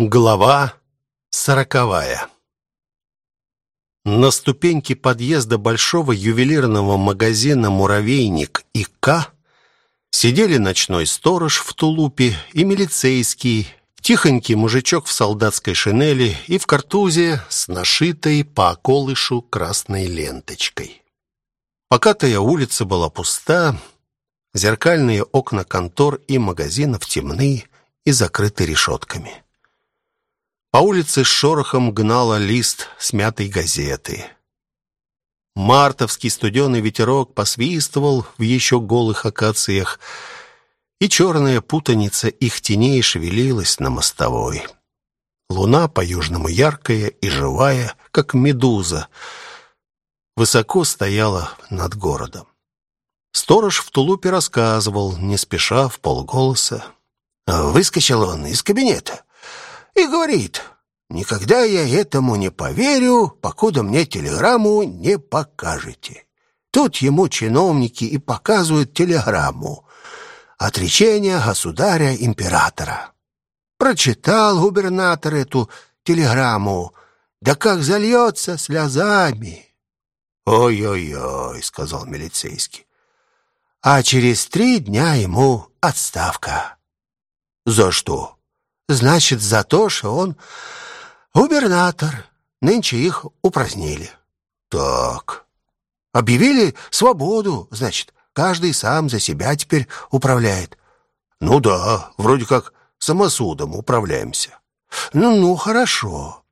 Глава сороковая На ступеньке подъезда большого ювелирного магазина «Муравейник» и «К» сидели ночной сторож в тулупе и милицейский, тихонький мужичок в солдатской шинели и в картузе с нашитой по околышу красной ленточкой. Покатая улица была пуста, зеркальные окна контор и магазинов темны и закрыты решетками. По улице с шорохом гнала лист смятой газеты. Мартовский студеный ветерок посвистывал в еще голых акациях, и черная путаница их теней шевелилась на мостовой. Луна по-южному яркая и живая, как медуза, высоко стояла над городом. Сторож в тулупе рассказывал, не спеша, в полголоса. Выскочил он из кабинета и говорит, «Никогда я этому не поверю, покуда мне телеграмму не покажете». Тут ему чиновники и показывают телеграмму. Отречение государя-императора. Прочитал губернатор эту телеграмму, да как зальется слезами. «Ой-ой-ой», — сказал милицейский. А через три дня ему отставка. «За что?» Значит, за то, что он губернатор. Нынче их упразднили. Так. Объявили свободу, значит, каждый сам за себя теперь управляет. Ну да, вроде как самосудом управляемся. Ну, ну, хорошо.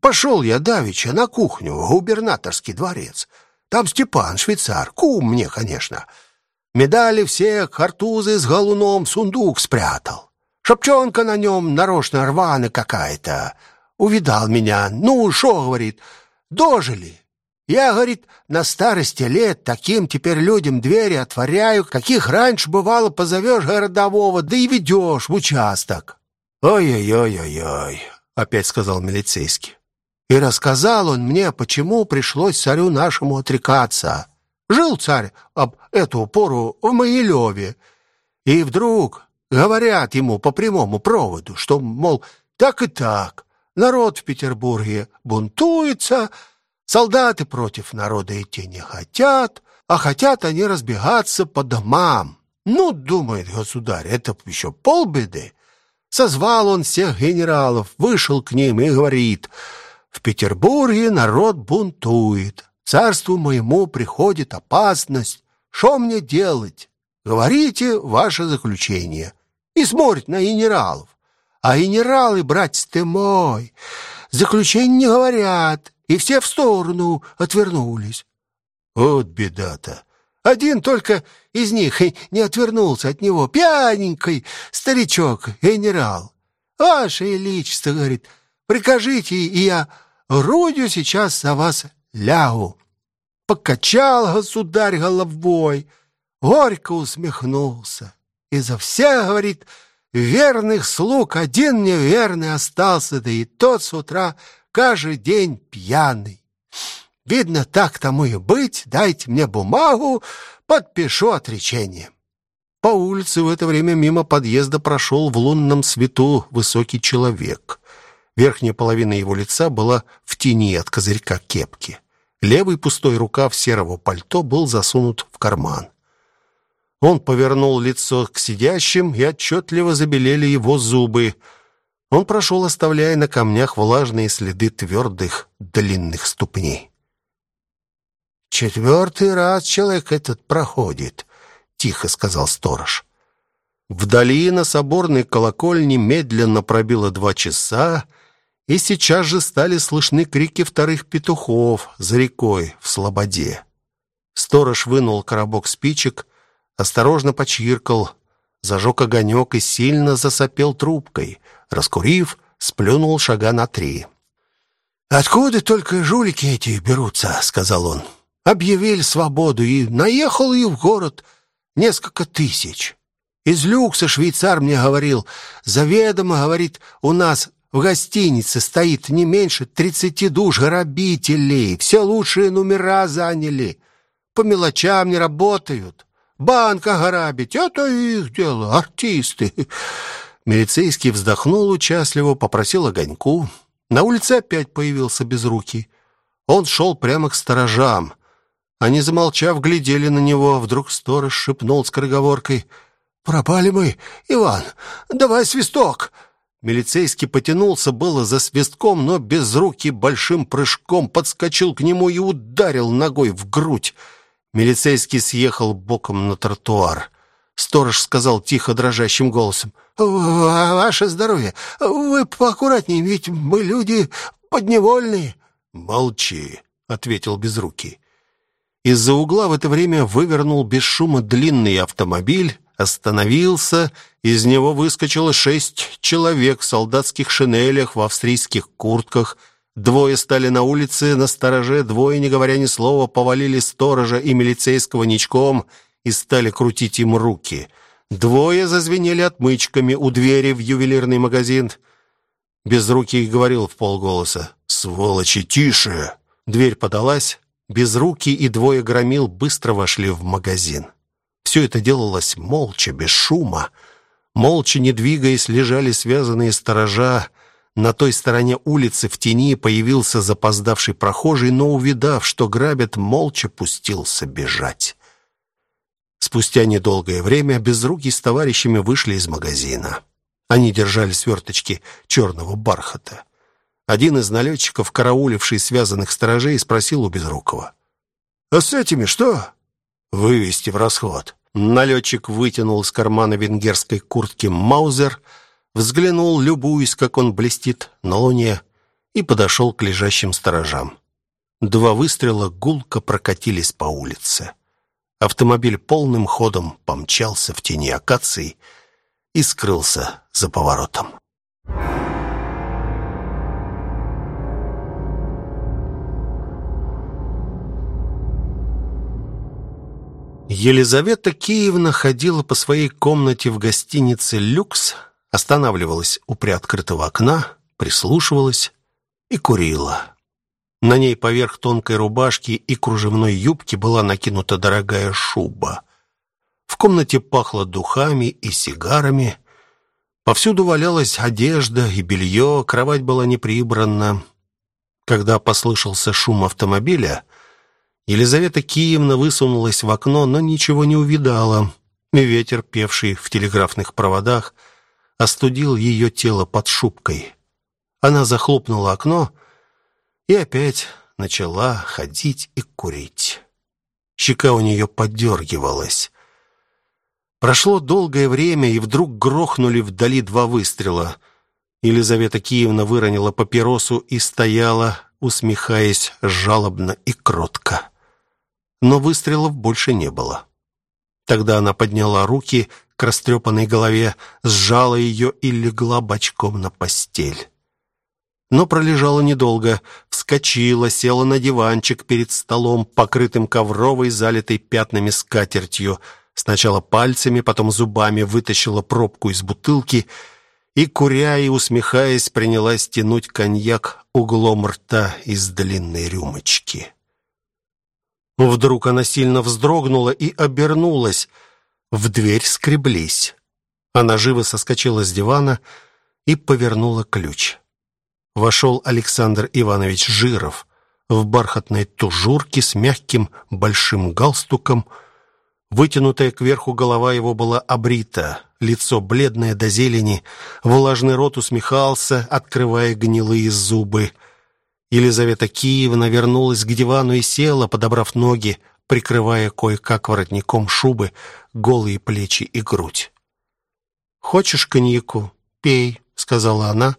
Пошел я давеча на кухню в губернаторский дворец. Там Степан, швейцар, кум мне, конечно. Медали все, картузы с галуном в сундук спрятал. Шапчонка на нем нарочно рваная какая-то. Увидал меня. Ну, шо, говорит, дожили. Я, говорит, на старости лет таким теперь людям двери отворяю, каких раньше бывало позовешь городового, да и ведешь в участок. Ой-ой-ой-ой-ой, опять сказал милицейский. И рассказал он мне, почему пришлось царю нашему отрекаться. Жил царь об эту пору в Могилеве, и вдруг Говорят ему по прямому проводу, что, мол, так и так, народ в Петербурге бунтуется, солдаты против народа идти не хотят, а хотят они разбегаться по домам. Ну, думает государь, это еще полбеды. Созвал он всех генералов, вышел к ним и говорит, «В Петербурге народ бунтует, царству моему приходит опасность. Что мне делать? Говорите ваше заключение и смотрит на генералов. А генералы, братец ты мой, заключение не говорят, и все в сторону отвернулись. Вот беда-то. Один только из них не отвернулся от него, пьяненький старичок, генерал. Ваше Величество, говорит, прикажите, и я грудью сейчас за вас лягу. Покачал государь головой, горько усмехнулся. Изо всех, говорит, верных слуг один неверный остался, да и тот с утра каждый день пьяный. Видно, так тому и быть, дайте мне бумагу, подпишу отречение. По улице в это время мимо подъезда прошел в лунном свету высокий человек. Верхняя половина его лица была в тени от козырька кепки. Левый пустой рукав серого пальто был засунут в карман. Он повернул лицо к сидящим, и отчетливо забелели его зубы. Он прошел, оставляя на камнях влажные следы твердых длинных ступней. «Четвертый раз человек этот проходит», — тихо сказал сторож. Вдали на соборной колокольне медленно пробило два часа, и сейчас же стали слышны крики вторых петухов за рекой в Слободе. Сторож вынул коробок спичек, осторожно почиркал, зажег огонек и сильно засопел трубкой. Раскурив, сплюнул шага на три. «Откуда только жулики эти берутся?» — сказал он. «Объявили свободу, и наехал и в город несколько тысяч. Из люкса швейцар мне говорил, заведомо, говорит, у нас в гостинице стоит не меньше тридцати душ грабителей, все лучшие номера заняли, по мелочам не работают. Банк ограбить — это их дело, артисты. Милицейский вздохнул участливо, попросил огоньку. На улице опять появился безрукий. Он шел прямо к сторожам. Они, замолчав, глядели на него. Вдруг сторож шепнул скороговоркой. «Пропали мы, Иван! Давай свисток!» Милицейский потянулся было за свистком, но без руки большим прыжком подскочил к нему и ударил ногой в грудь. Милицейский съехал боком на тротуар. Сторож сказал тихо, дрожащим голосом. «Ваше здоровье! Вы поаккуратнее, ведь мы люди подневольные!» «Молчи!» — ответил Безрукий. Из-за угла в это время вывернул без шума длинный автомобиль, остановился, из него выскочило шесть человек в солдатских шинелях, в австрийских куртках. Двое стали на улице, на стороже, двое, не говоря ни слова, повалили сторожа и милицейского ничком — и стали крутить им руки. Двое зазвенели отмычками у двери в ювелирный магазин. Безрукий говорил в полголоса. «Сволочи, тише!» Дверь подалась. Безрукий и двое громил быстро вошли в магазин. Все это делалось молча, без шума. Молча, не двигаясь, лежали связанные сторожа. На той стороне улицы в тени появился запоздавший прохожий, но, увидав, что грабят, молча пустился бежать. Спустя недолгое время Безрукий с товарищами вышли из магазина. Они держали сверточки черного бархата. Один из налетчиков, карауливший связанных сторожей, спросил у Безрукова. «А с этими что?» «Вывести в расход». Налетчик вытянул из кармана венгерской куртки маузер, взглянул, любуясь, как он блестит на луне, и подошел к лежащим сторожам. Два выстрела гулко прокатились по улице. Автомобиль полным ходом помчался в тени акаций и скрылся за поворотом. Елизавета Киевна ходила по своей комнате в гостинице «Люкс», останавливалась у приоткрытого окна, прислушивалась и курила. На ней поверх тонкой рубашки и кружевной юбки была накинута дорогая шуба. В комнате пахло духами и сигарами. Повсюду валялась одежда и белье, кровать была не прибрана. Когда послышался шум автомобиля, Елизавета Киевна высунулась в окно, но ничего не увидала. Ветер, певший в телеграфных проводах, остудил ее тело под шубкой. Она захлопнула окно и опять начала ходить и курить. Щека у нее подергивалась. Прошло долгое время, и вдруг грохнули вдали два выстрела. Елизавета Киевна выронила папиросу и стояла, усмехаясь жалобно и кротко. Но выстрелов больше не было. Тогда она подняла руки к растрепанной голове, сжала ее и легла бочком на постель но пролежала недолго. Вскочила, села на диванчик перед столом, покрытым ковровой, залитой пятнами скатертью. Сначала пальцами, потом зубами вытащила пробку из бутылки и, куря и усмехаясь, принялась тянуть коньяк углом рта из длинной рюмочки. Вдруг она сильно вздрогнула и обернулась. В дверь скреблись. Она живо соскочила с дивана и повернула ключ вошел Александр Иванович Жиров в бархатной тужурке с мягким большим галстуком. Вытянутая кверху голова его была обрита, лицо бледное до зелени, влажный рот усмехался, открывая гнилые зубы. Елизавета Киевна вернулась к дивану и села, подобрав ноги, прикрывая кое-как воротником шубы голые плечи и грудь. «Хочешь коньяку? Пей», — сказала она,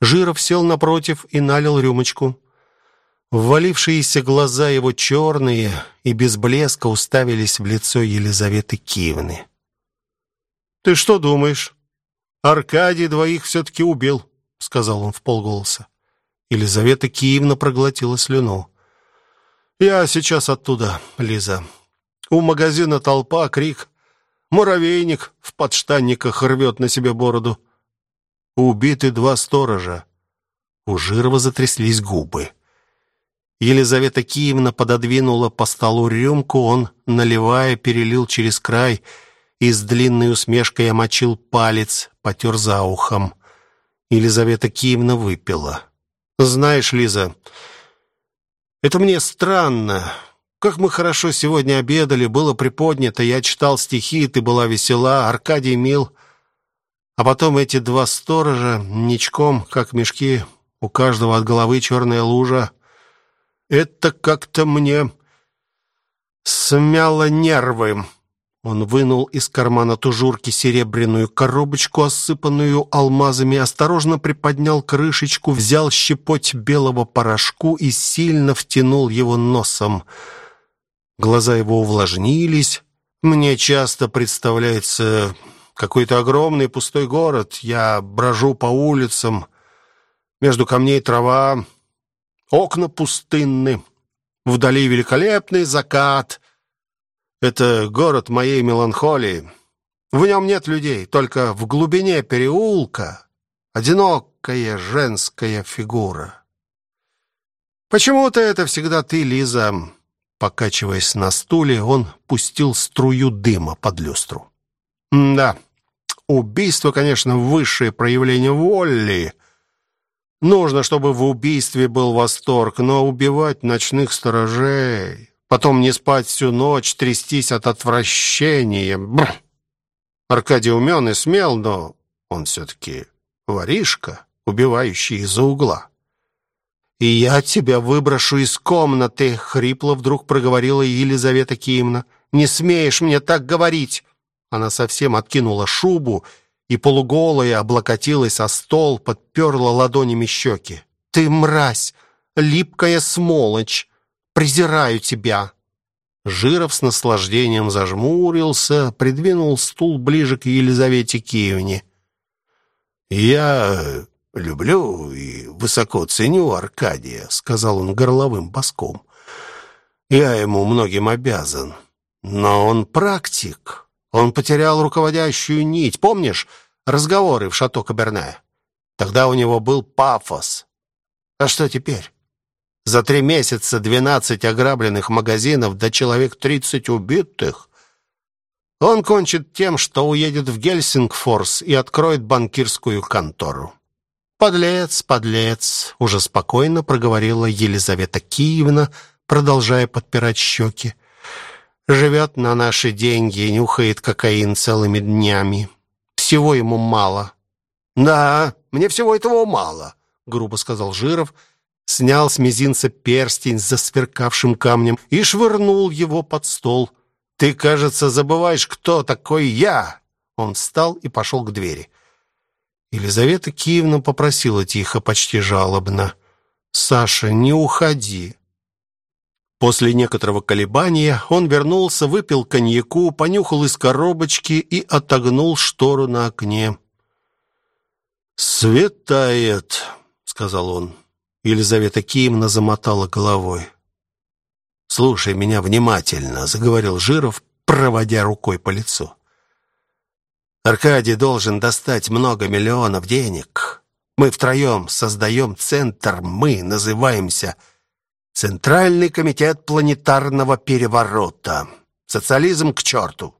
Жиров сел напротив и налил рюмочку. Ввалившиеся глаза его черные и без блеска уставились в лицо Елизаветы Киевны. «Ты что думаешь? Аркадий двоих все-таки убил», — сказал он вполголоса. Елизавета Киевна проглотила слюну. «Я сейчас оттуда, Лиза. У магазина толпа, крик. Муравейник в подштанниках рвет на себе бороду. Убиты два сторожа. У Жирова затряслись губы. Елизавета Киевна пододвинула по столу рюмку, он, наливая, перелил через край и с длинной усмешкой омочил палец, потер за ухом. Елизавета Киевна выпила. «Знаешь, Лиза, это мне странно. Как мы хорошо сегодня обедали, было приподнято, я читал стихи, ты была весела, Аркадий мил. А потом эти два сторожа, ничком, как мешки, у каждого от головы черная лужа. Это как-то мне смяло нервы. Он вынул из кармана тужурки серебряную коробочку, осыпанную алмазами, осторожно приподнял крышечку, взял щепоть белого порошку и сильно втянул его носом. Глаза его увлажнились. Мне часто представляется какой-то огромный пустой город. Я брожу по улицам, между камней трава, окна пустынны. Вдали великолепный закат. Это город моей меланхолии. В нем нет людей, только в глубине переулка одинокая женская фигура. Почему-то это всегда ты, Лиза. Покачиваясь на стуле, он пустил струю дыма под люстру. Да. Убийство, конечно, высшее проявление воли. Нужно, чтобы в убийстве был восторг, но убивать ночных сторожей потом не спать всю ночь, трястись от отвращения. Бррр. Аркадий умен и смел, но он все-таки воришка, убивающий из-за угла. «И я тебя выброшу из комнаты», — хрипло вдруг проговорила Елизавета Киевна. «Не смеешь мне так говорить!» Она совсем откинула шубу и полуголая облокотилась о стол, подперла ладонями щеки. «Ты мразь! Липкая смолочь! Презираю тебя!» Жиров с наслаждением зажмурился, придвинул стул ближе к Елизавете Киевне. «Я люблю и высоко ценю Аркадия», — сказал он горловым боском. «Я ему многим обязан. Но он практик. Он потерял руководящую нить. Помнишь разговоры в шато Каберне? Тогда у него был пафос. А что теперь? За три месяца двенадцать ограбленных магазинов, да человек тридцать убитых. Он кончит тем, что уедет в Гельсингфорс и откроет банкирскую контору. «Подлец, подлец!» — уже спокойно проговорила Елизавета Киевна, продолжая подпирать щеки. «Живет на наши деньги и нюхает кокаин целыми днями. Всего ему мало». «Да, мне всего этого мало», — грубо сказал Жиров, — снял с мизинца перстень с засверкавшим камнем и швырнул его под стол. «Ты, кажется, забываешь, кто такой я!» Он встал и пошел к двери. Елизавета Киевна попросила тихо, почти жалобно. «Саша, не уходи!» После некоторого колебания он вернулся, выпил коньяку, понюхал из коробочки и отогнул штору на окне. «Светает», — сказал он. Елизавета Киевна замотала головой. «Слушай меня внимательно», — заговорил Жиров, проводя рукой по лицу. «Аркадий должен достать много миллионов денег. Мы втроем создаем центр, мы называемся Центральный комитет планетарного переворота. Социализм к черту.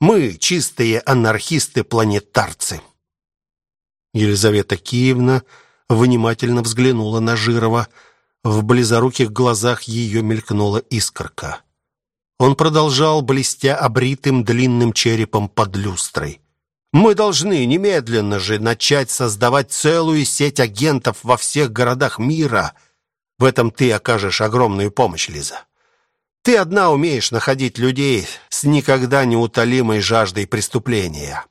Мы чистые анархисты-планетарцы». Елизавета Киевна внимательно взглянула на Жирова. В близоруких глазах ее мелькнула искорка. Он продолжал, блестя обритым длинным черепом под люстрой. «Мы должны немедленно же начать создавать целую сеть агентов во всех городах мира. В этом ты окажешь огромную помощь, Лиза. Ты одна умеешь находить людей с никогда неутолимой жаждой преступления.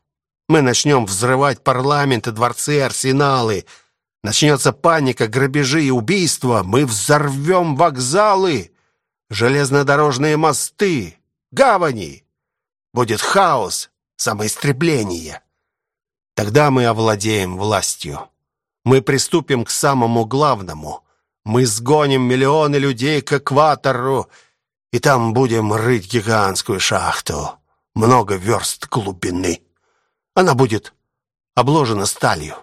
Мы начнем взрывать парламенты, дворцы, арсеналы, Начнется паника, грабежи и убийства. Мы взорвем вокзалы, железнодорожные мосты, гавани. Будет хаос, самоистребление. Тогда мы овладеем властью. Мы приступим к самому главному. Мы сгоним миллионы людей к экватору, и там будем рыть гигантскую шахту. Много верст глубины. Она будет обложена сталью.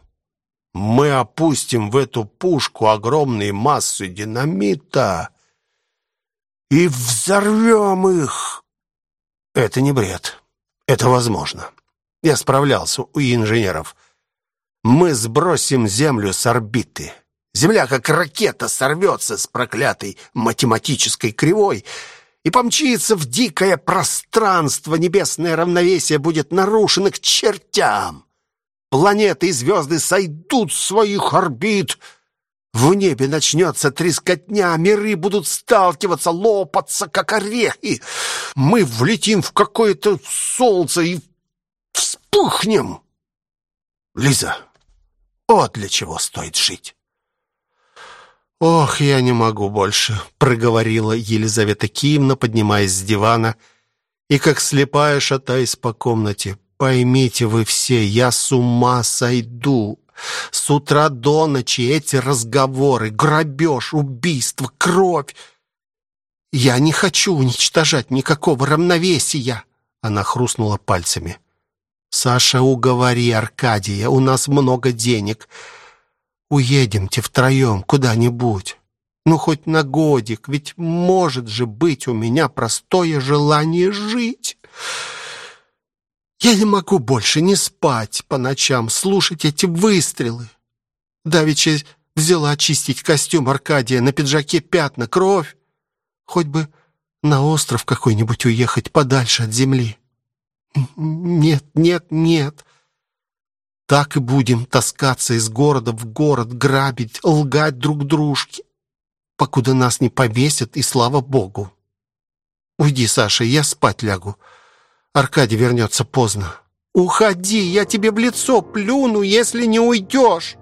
Мы опустим в эту пушку огромные массы динамита и взорвем их. Это не бред. Это возможно. Я справлялся у инженеров. Мы сбросим Землю с орбиты. Земля, как ракета, сорвется с проклятой математической кривой и помчится в дикое пространство. Небесное равновесие будет нарушено к чертям. Планеты и звезды сойдут с своих орбит. В небе начнется трескотня, миры будут сталкиваться, лопаться, как орехи. Мы влетим в какое-то солнце и вспыхнем. Лиза, вот для чего стоит жить. «Ох, я не могу больше», — проговорила Елизавета Киевна, поднимаясь с дивана и, как слепая, шатаясь по комнате. «Поймите вы все, я с ума сойду. С утра до ночи эти разговоры, грабеж, убийство, кровь. Я не хочу уничтожать никакого равновесия». Она хрустнула пальцами. «Саша, уговори Аркадия, у нас много денег. Уедемте втроем куда-нибудь. Ну, хоть на годик, ведь может же быть у меня простое желание жить. Я не могу больше не спать по ночам, слушать эти выстрелы. Давича взяла очистить костюм Аркадия, на пиджаке пятна, кровь. Хоть бы на остров какой-нибудь уехать подальше от земли. Нет, нет, нет. Так и будем таскаться из города в город, грабить, лгать друг дружке, покуда нас не повесят, и слава богу. Уйди, Саша, я спать лягу. Аркадий вернется поздно. Уходи, я тебе в лицо плюну, если не уйдешь.